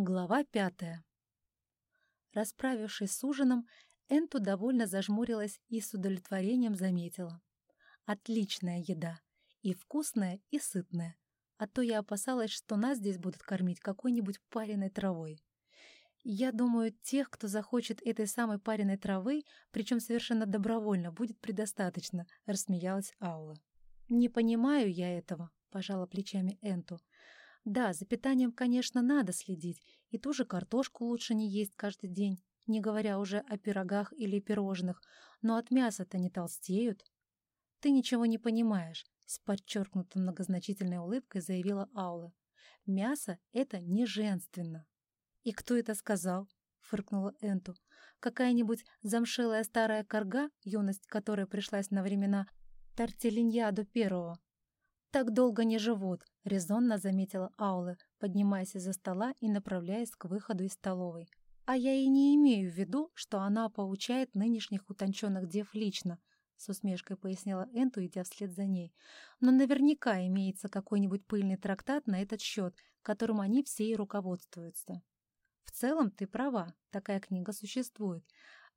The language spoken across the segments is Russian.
Глава пятая. Расправившись с ужином, Энту довольно зажмурилась и с удовлетворением заметила. Отличная еда. И вкусная, и сытная. А то я опасалась, что нас здесь будут кормить какой-нибудь пареной травой. Я думаю, тех, кто захочет этой самой пареной травы, причем совершенно добровольно, будет предостаточно, рассмеялась Аула. Не понимаю я этого, пожала плечами Энту. Да, за питанием, конечно, надо следить, и ту же картошку лучше не есть каждый день, не говоря уже о пирогах или пирожных, но от мяса-то не толстеют. Ты ничего не понимаешь, с подчеркнутой многозначительной улыбкой заявила Аула. Мясо — это не женственно. И кто это сказал? фыркнула Энту. Какая-нибудь замшелая старая корга, юность которой пришлась на времена Тартелиньяду первого, «Так долго не живут», — резонно заметила Аула, поднимаясь из-за стола и направляясь к выходу из столовой. «А я и не имею в виду, что она поучает нынешних утонченных дев лично», — с усмешкой пояснила Энту, идя вслед за ней. «Но наверняка имеется какой-нибудь пыльный трактат на этот счет, которым они все и руководствуются». «В целом ты права, такая книга существует.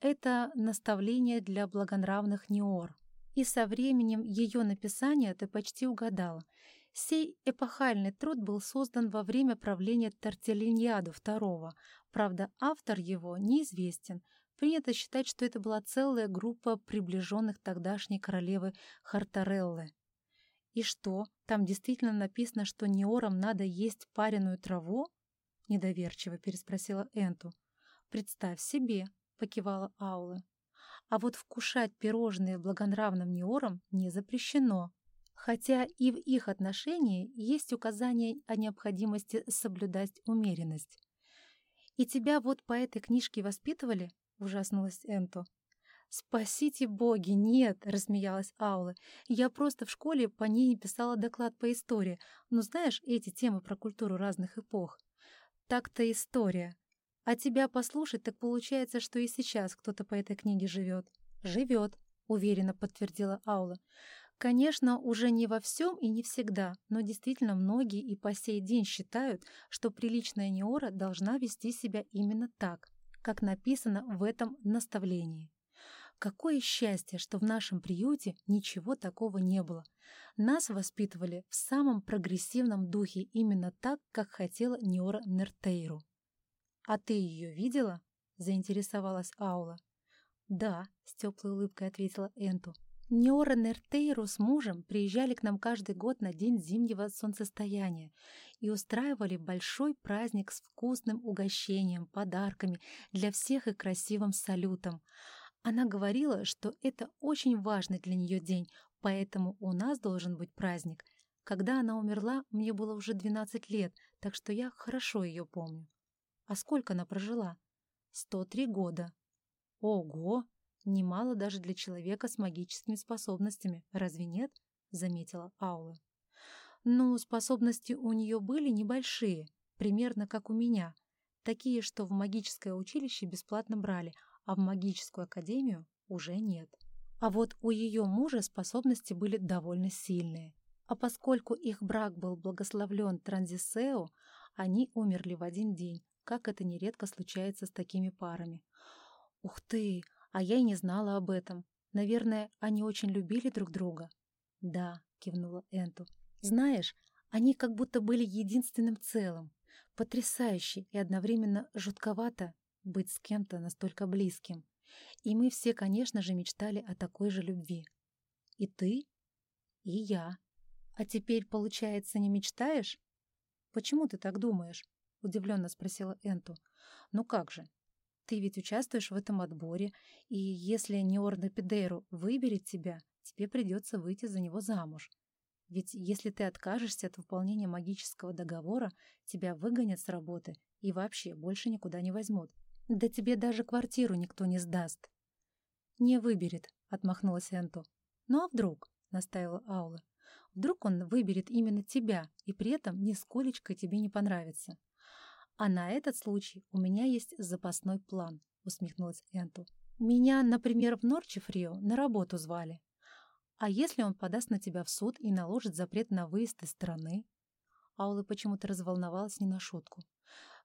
Это наставление для благонравных неор, и со временем ее написания ты почти угадала. Сей эпохальный труд был создан во время правления Тартелиньяду II. Правда, автор его неизвестен. Принято считать, что это была целая группа приближенных тогдашней королевы Хартареллы. «И что, там действительно написано, что неорам надо есть пареную траву?» — недоверчиво переспросила Энту. «Представь себе», — покивала Аула. А вот вкушать пирожные благонравным неором не запрещено. Хотя и в их отношении есть указание о необходимости соблюдать умеренность. «И тебя вот по этой книжке воспитывали?» — ужаснулась Энто. «Спасите боги, нет!» — рассмеялась Аула. «Я просто в школе по ней писала доклад по истории. Ну, знаешь, эти темы про культуру разных эпох. Так-то история. А тебя послушать, так получается, что и сейчас кто-то по этой книге живет. Живет, уверенно подтвердила Аула. Конечно, уже не во всем и не всегда, но действительно многие и по сей день считают, что приличная Неора должна вести себя именно так, как написано в этом наставлении. Какое счастье, что в нашем приюте ничего такого не было. Нас воспитывали в самом прогрессивном духе именно так, как хотела Неора Нертейру. «А ты ее видела?» — заинтересовалась Аула. «Да», — с теплой улыбкой ответила Энту. Неора Нертейру с мужем приезжали к нам каждый год на день зимнего солнцестояния и устраивали большой праздник с вкусным угощением, подарками для всех и красивым салютом. Она говорила, что это очень важный для нее день, поэтому у нас должен быть праздник. Когда она умерла, мне было уже 12 лет, так что я хорошо ее помню. А сколько она прожила? Сто три года. Ого! Немало даже для человека с магическими способностями, разве нет? Заметила Аула. Ну, способности у нее были небольшие, примерно как у меня. Такие, что в магическое училище бесплатно брали, а в магическую академию уже нет. А вот у ее мужа способности были довольно сильные. А поскольку их брак был благословлен Транзисео, они умерли в один день, как это нередко случается с такими парами. «Ух ты! А я и не знала об этом. Наверное, они очень любили друг друга?» «Да», — кивнула Энту. «Знаешь, они как будто были единственным целым. Потрясающе и одновременно жутковато быть с кем-то настолько близким. И мы все, конечно же, мечтали о такой же любви. И ты, и я. А теперь, получается, не мечтаешь? Почему ты так думаешь? — удивленно спросила Энту. «Ну как же? Ты ведь участвуешь в этом отборе, и если Неорна Пидейру выберет тебя, тебе придется выйти за него замуж. Ведь если ты откажешься от выполнения магического договора, тебя выгонят с работы и вообще больше никуда не возьмут. Да тебе даже квартиру никто не сдаст». «Не выберет», — отмахнулась Энту. «Ну а вдруг?» — настаивала Аула. «Вдруг он выберет именно тебя и при этом нисколечко тебе не понравится?» «А на этот случай у меня есть запасной план», — усмехнулась Энту. «Меня, например, в Норчефрио на работу звали. А если он подаст на тебя в суд и наложит запрет на выезд из страны? Аула почему-то разволновалась не на шутку.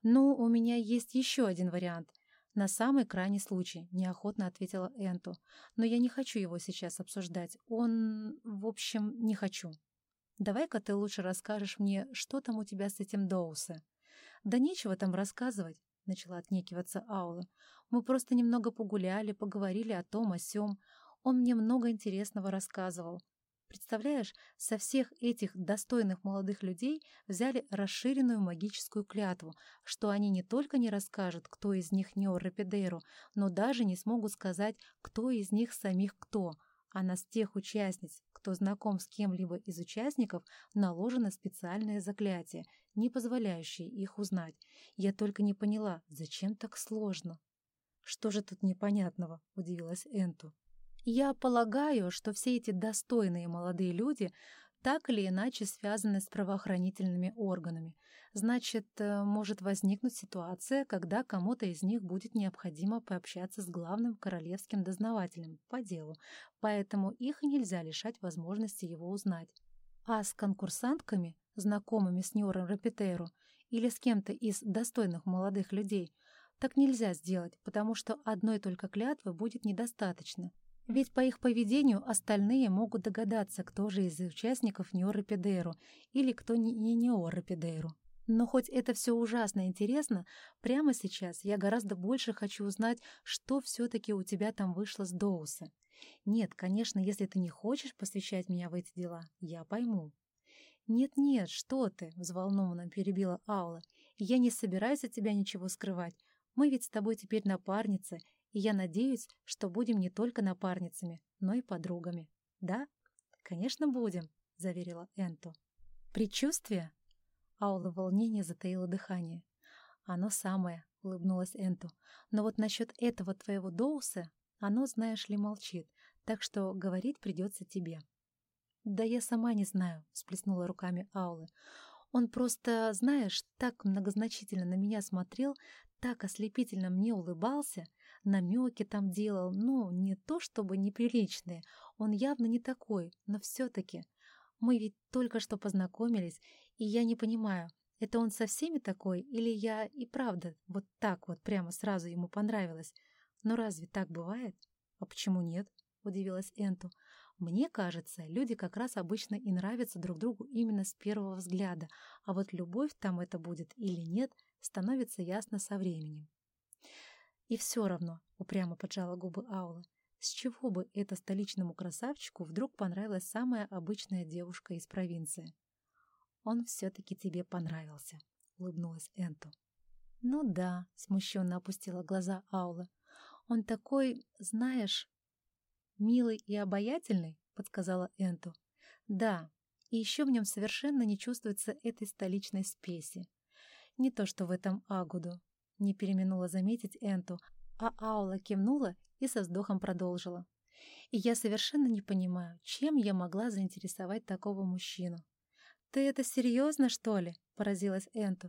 «Ну, у меня есть еще один вариант. На самый крайний случай», — неохотно ответила Энту. «Но я не хочу его сейчас обсуждать. Он... в общем, не хочу. Давай-ка ты лучше расскажешь мне, что там у тебя с этим Доусе». «Да нечего там рассказывать», — начала отнекиваться Аула. «Мы просто немного погуляли, поговорили о том, о сём. Он мне много интересного рассказывал. Представляешь, со всех этих достойных молодых людей взяли расширенную магическую клятву, что они не только не расскажут, кто из них Нео Рапидейру, но даже не смогут сказать, кто из них самих кто, а на тех участниц, кто знаком с кем-либо из участников, наложено специальное заклятие, не позволяющее их узнать. Я только не поняла, зачем так сложно? «Что же тут непонятного?» — удивилась Энту. Я полагаю, что все эти достойные молодые люди так или иначе связаны с правоохранительными органами. Значит, э, может возникнуть ситуация, когда кому-то из них будет необходимо пообщаться с главным королевским дознавателем по делу, поэтому их нельзя лишать возможности его узнать. А с конкурсантками, знакомыми с Ньором Рапитеру, или с кем-то из достойных молодых людей, так нельзя сделать, потому что одной только клятвы будет недостаточно. Ведь по их поведению остальные могут догадаться, кто же из участников Неорапидейру или кто не, не Неорапидейру. Но хоть это все ужасно интересно, прямо сейчас я гораздо больше хочу узнать, что все-таки у тебя там вышло с Доуса. Нет, конечно, если ты не хочешь посвящать меня в эти дела, я пойму. «Нет-нет, что ты!» — взволнованно перебила Аула. «Я не собираюсь от тебя ничего скрывать. Мы ведь с тобой теперь напарницы, я надеюсь, что будем не только напарницами, но и подругами. Да? Конечно, будем, заверила Энту. Предчувствие? Аула в волнении затаила дыхание. Оно самое, улыбнулась Энту. Но вот насчет этого твоего Доуса, оно, знаешь ли, молчит, так что говорить придется тебе. «Да я сама не знаю», — сплеснула руками Аулы. «Он просто, знаешь, так многозначительно на меня смотрел, так ослепительно мне улыбался, намеки там делал, ну, не то чтобы неприличные, он явно не такой, но все-таки. Мы ведь только что познакомились, и я не понимаю, это он со всеми такой, или я и правда вот так вот прямо сразу ему понравилась? Но разве так бывает? А почему нет? Удивилась Энту. Мне кажется, люди как раз обычно и нравятся друг другу именно с первого взгляда, а вот любовь там это будет или нет, становится ясно со временем. И все равно, упрямо поджала губы Аула, с чего бы это столичному красавчику вдруг понравилась самая обычная девушка из провинции? Он все-таки тебе понравился, улыбнулась Энту. Ну да, смущенно опустила глаза Аула. Он такой, знаешь, милый и обаятельный, подсказала Энту. Да, и еще в нем совершенно не чувствуется этой столичной спеси. Не то что в этом Агуду. Не переминула заметить Энту, а Аула кивнула и со вздохом продолжила. И я совершенно не понимаю, чем я могла заинтересовать такого мужчину. «Ты это серьезно, что ли?» — поразилась Энту.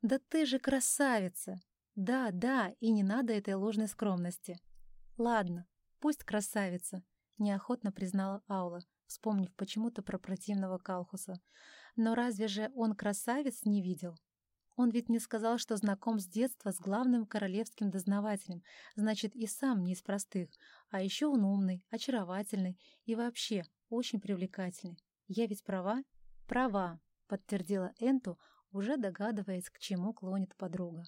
«Да ты же красавица!» «Да, да, и не надо этой ложной скромности». «Ладно, пусть красавица», — неохотно признала Аула, вспомнив почему-то про противного Калхуса. «Но разве же он красавец не видел?» Он ведь мне сказал, что знаком с детства с главным королевским дознавателем, значит, и сам не из простых. А еще он умный, очаровательный и вообще очень привлекательный. Я ведь права? Права, подтвердила Энту, уже догадываясь, к чему клонит подруга.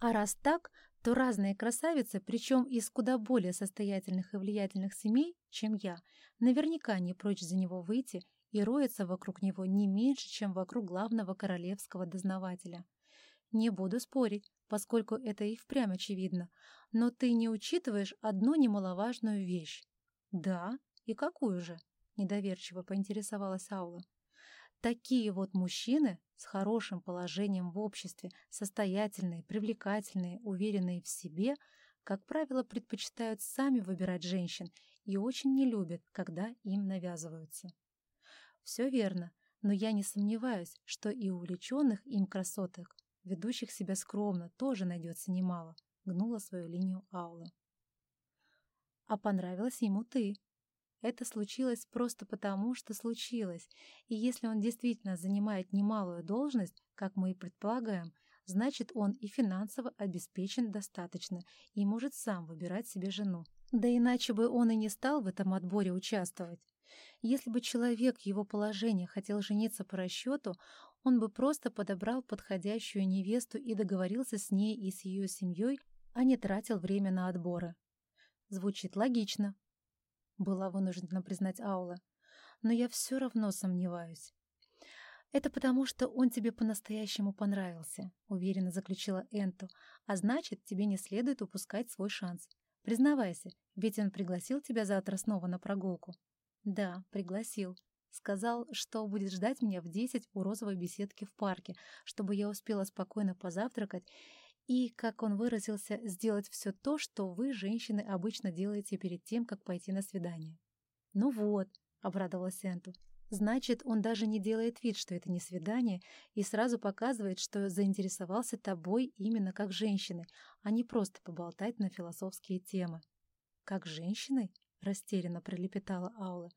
А раз так, то разные красавицы, причем из куда более состоятельных и влиятельных семей, чем я, наверняка не прочь за него выйти и роется вокруг него не меньше, чем вокруг главного королевского дознавателя. Не буду спорить, поскольку это и впрямь очевидно, но ты не учитываешь одну немаловажную вещь. Да, и какую же? Недоверчиво поинтересовалась Аула. Такие вот мужчины с хорошим положением в обществе, состоятельные, привлекательные, уверенные в себе, как правило, предпочитают сами выбирать женщин и очень не любят, когда им навязываются. Все верно, но я не сомневаюсь, что и увлеченных им красоток Ведущих себя скромно тоже найдется немало, гнула свою линию Аула. А понравилась ему ты. Это случилось просто потому, что случилось. И если он действительно занимает немалую должность, как мы и предполагаем, значит, он и финансово обеспечен достаточно и может сам выбирать себе жену. Да иначе бы он и не стал в этом отборе участвовать. Если бы человек его положения хотел жениться по расчету, он бы просто подобрал подходящую невесту и договорился с ней и с ее семьей, а не тратил время на отборы. Звучит логично, была вынуждена признать Аула. Но я все равно сомневаюсь. «Это потому, что он тебе по-настоящему понравился», — уверенно заключила Энту. «А значит, тебе не следует упускать свой шанс. Признавайся, ведь он пригласил тебя завтра снова на прогулку». «Да, пригласил. Сказал, что будет ждать меня в десять у розовой беседки в парке, чтобы я успела спокойно позавтракать и, как он выразился, сделать все то, что вы, женщины, обычно делаете перед тем, как пойти на свидание. «Ну вот», — обрадовалась Энту, — «значит, он даже не делает вид, что это не свидание, и сразу показывает, что заинтересовался тобой именно как женщиной, а не просто поболтать на философские темы». «Как женщиной?» — растерянно пролепетала Аула.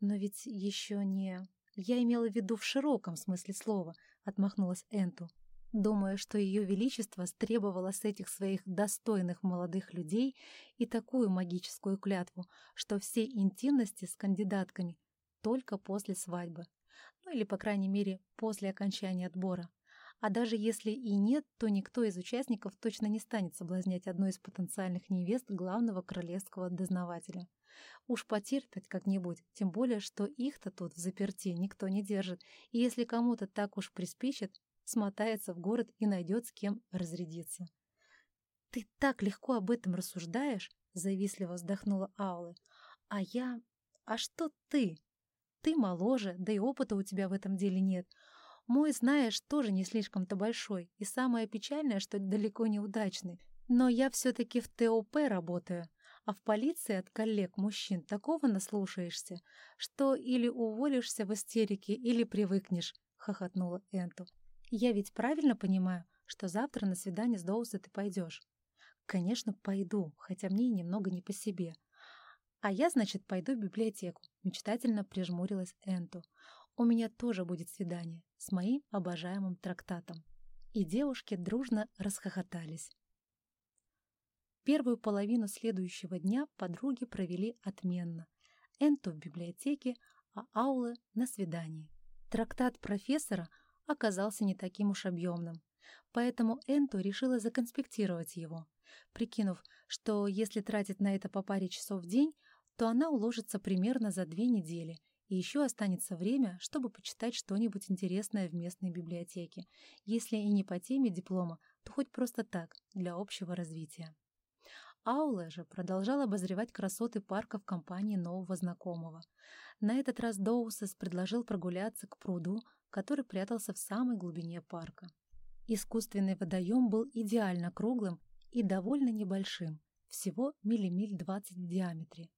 «Но ведь еще не...» «Я имела в виду в широком смысле слова», — отмахнулась Энту думая, что Ее Величество стребовало с этих своих достойных молодых людей и такую магическую клятву, что все интимности с кандидатками только после свадьбы, ну или, по крайней мере, после окончания отбора. А даже если и нет, то никто из участников точно не станет соблазнять одну из потенциальных невест главного королевского дознавателя. Уж потерпят как-нибудь, тем более, что их-то тут в заперти никто не держит, и если кому-то так уж приспичит, смотается в город и найдет с кем разрядиться. «Ты так легко об этом рассуждаешь?» — завистливо вздохнула Аулы. «А я... А что ты? Ты моложе, да и опыта у тебя в этом деле нет. Мой, знаешь, тоже не слишком-то большой, и самое печальное, что далеко не удачный. Но я все-таки в ТОП работаю, а в полиции от коллег-мужчин такого наслушаешься, что или уволишься в истерике, или привыкнешь», — хохотнула Энту. Я ведь правильно понимаю, что завтра на свидание с Доуса ты пойдешь? Конечно, пойду, хотя мне немного не по себе. А я, значит, пойду в библиотеку, мечтательно прижмурилась Энту. У меня тоже будет свидание с моим обожаемым трактатом. И девушки дружно расхохотались. Первую половину следующего дня подруги провели отменно. Энту в библиотеке, а Аулы на свидании. Трактат профессора — оказался не таким уж объемным. Поэтому Энту решила законспектировать его, прикинув, что если тратить на это по паре часов в день, то она уложится примерно за две недели, и еще останется время, чтобы почитать что-нибудь интересное в местной библиотеке, если и не по теме диплома, то хоть просто так, для общего развития. Аула же продолжал обозревать красоты парка в компании нового знакомого. На этот раз Доусес предложил прогуляться к пруду, который прятался в самой глубине парка. Искусственный водоем был идеально круглым и довольно небольшим, всего миллимиль двадцать в диаметре.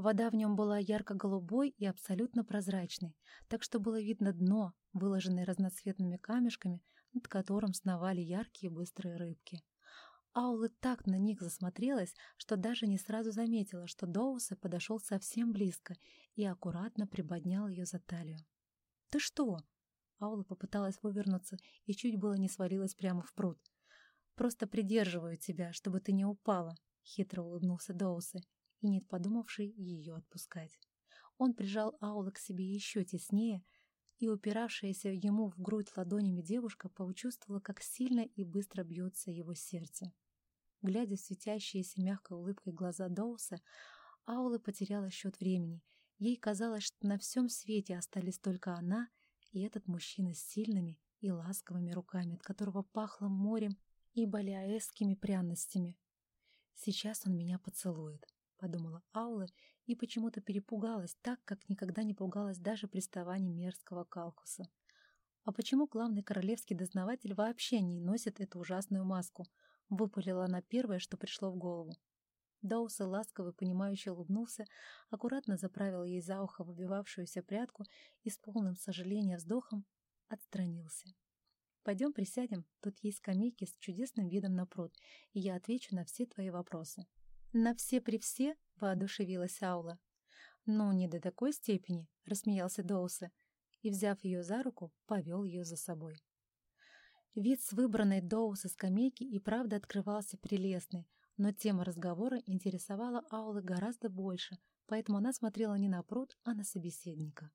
Вода в нем была ярко-голубой и абсолютно прозрачной, так что было видно дно, выложенное разноцветными камешками, над которым сновали яркие быстрые рыбки. Аула так на них засмотрелась, что даже не сразу заметила, что Доуса подошел совсем близко и аккуратно приподнял ее за талию. «Ты что?» Аула попыталась вывернуться и чуть было не свалилась прямо в пруд. «Просто придерживаю тебя, чтобы ты не упала», — хитро улыбнулся Доусы, и нет подумавший ее отпускать. Он прижал Аула к себе еще теснее, и упиравшаяся ему в грудь ладонями девушка почувствовала, как сильно и быстро бьется его сердце. Глядя в светящиеся мягкой улыбкой глаза Доуса, Аула потеряла счет времени. Ей казалось, что на всем свете остались только она — и этот мужчина с сильными и ласковыми руками, от которого пахло морем и балиаэсскими пряностями. «Сейчас он меня поцелует», — подумала Аула и почему-то перепугалась так, как никогда не пугалась даже приставаний мерзкого Калкуса. «А почему главный королевский дознаватель вообще не носит эту ужасную маску?» — выпалила она первое, что пришло в голову. Доуса ласково понимающе улыбнулся, аккуратно заправил ей за ухо выбивавшуюся прядку и с полным сожалением вздохом отстранился. «Пойдем присядем, тут есть скамейки с чудесным видом на пруд, и я отвечу на все твои вопросы». «На все при все?» — воодушевилась Аула. «Ну, не до такой степени», — рассмеялся Доусы, и, взяв ее за руку, повел ее за собой. Вид с выбранной Доуса скамейки и правда открывался прелестный, но тема разговора интересовала Аулы гораздо больше, поэтому она смотрела не на пруд, а на собеседника.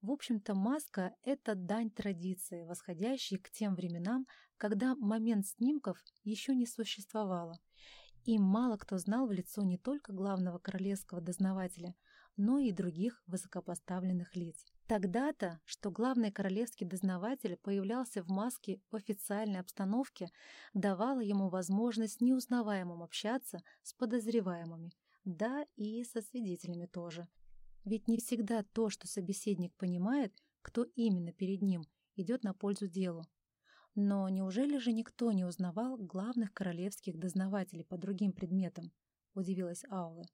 В общем-то, маска — это дань традиции, восходящей к тем временам, когда момент снимков еще не существовало. И мало кто знал в лицо не только главного королевского дознавателя, но и других высокопоставленных лиц. Тогда-то, что главный королевский дознаватель появлялся в маске в официальной обстановке, давало ему возможность неузнаваемым общаться с подозреваемыми, да и со свидетелями тоже. Ведь не всегда то, что собеседник понимает, кто именно перед ним, идет на пользу делу. Но неужели же никто не узнавал главных королевских дознавателей по другим предметам? Удивилась Аула.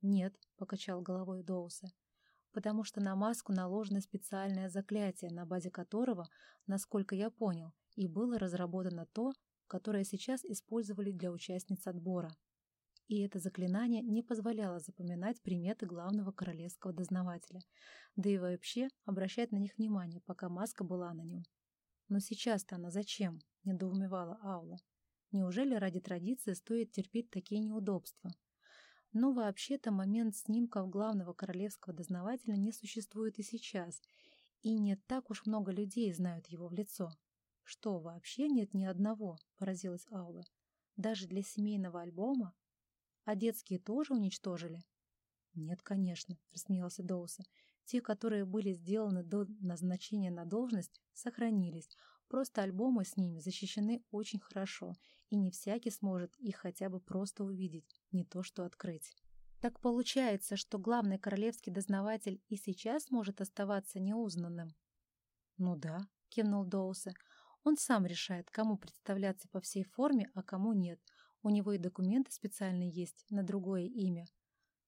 Нет, покачал головой Доуса потому что на маску наложено специальное заклятие, на базе которого, насколько я понял, и было разработано то, которое сейчас использовали для участниц отбора. И это заклинание не позволяло запоминать приметы главного королевского дознавателя, да и вообще обращать на них внимание, пока маска была на нем. Но сейчас-то она зачем? — недоумевала Аула. Неужели ради традиции стоит терпеть такие неудобства? Но вообще-то момент снимков главного королевского дознавателя не существует и сейчас, и не так уж много людей знают его в лицо. «Что, вообще нет ни одного?» — поразилась Аула. «Даже для семейного альбома? А детские тоже уничтожили?» «Нет, конечно», — рассмеялся Доуса. «Те, которые были сделаны до назначения на должность, сохранились, Просто альбомы с ними защищены очень хорошо, и не всякий сможет их хотя бы просто увидеть, не то что открыть. Так получается, что главный королевский дознаватель и сейчас может оставаться неузнанным? Ну да, кивнул Доусе. Он сам решает, кому представляться по всей форме, а кому нет. У него и документы специальные есть на другое имя.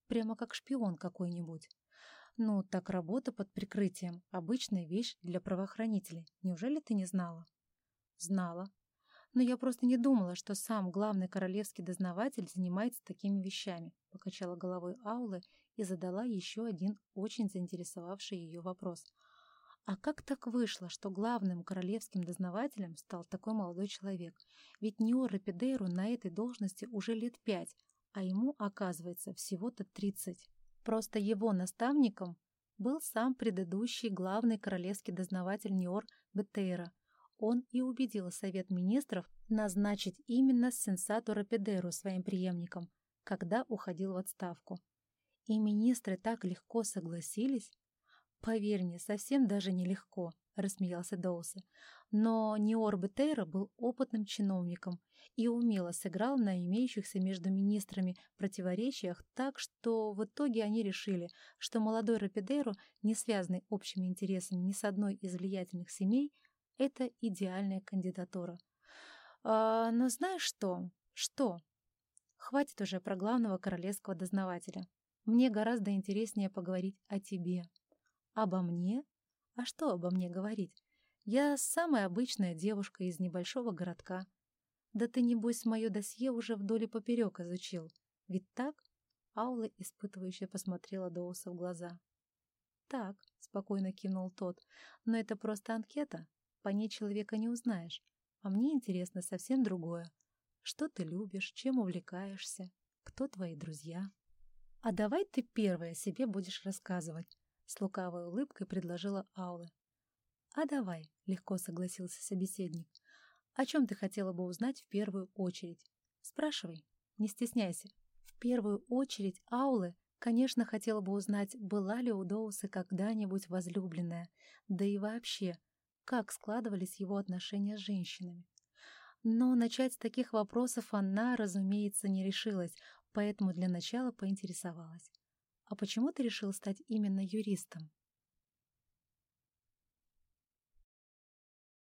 Прямо как шпион какой-нибудь. Ну, так работа под прикрытием — обычная вещь для правоохранителей. Неужели ты не знала? Знала. Но я просто не думала, что сам главный королевский дознаватель занимается такими вещами, покачала головой Аулы и задала еще один очень заинтересовавший ее вопрос. А как так вышло, что главным королевским дознавателем стал такой молодой человек? Ведь Ниора Педейру на этой должности уже лет пять, а ему, оказывается, всего-то тридцать. Просто его наставником был сам предыдущий главный королевский дознаватель Ниор Бетейра. Он и убедил Совет Министров назначить именно Сенсату Рапидеру своим преемником, когда уходил в отставку. И министры так легко согласились. Поверь мне, совсем даже нелегко. — рассмеялся Доусы. Но Ниор Бетейра был опытным чиновником и умело сыграл на имеющихся между министрами противоречиях так, что в итоге они решили, что молодой Рапидейро, не связанный общими интересами ни с одной из влиятельных семей, это идеальная кандидатура. А, но знаешь что? Что? Хватит уже про главного королевского дознавателя. Мне гораздо интереснее поговорить о тебе. Обо мне? А что обо мне говорить? Я самая обычная девушка из небольшого городка. Да ты, небось, мое досье уже вдоль и поперек изучил. Ведь так? Аула испытывающе посмотрела Доуса в глаза. «Так», — спокойно кивнул тот, — «но это просто анкета. По ней человека не узнаешь. А мне интересно совсем другое. Что ты любишь, чем увлекаешься, кто твои друзья?» «А давай ты первая себе будешь рассказывать. С лукавой улыбкой предложила Аула. «А давай», — легко согласился собеседник. «О чем ты хотела бы узнать в первую очередь? Спрашивай, не стесняйся». В первую очередь Аулы, конечно, хотела бы узнать, была ли у Доуса когда-нибудь возлюбленная, да и вообще, как складывались его отношения с женщинами. Но начать с таких вопросов она, разумеется, не решилась, поэтому для начала поинтересовалась. «А почему ты решил стать именно юристом?»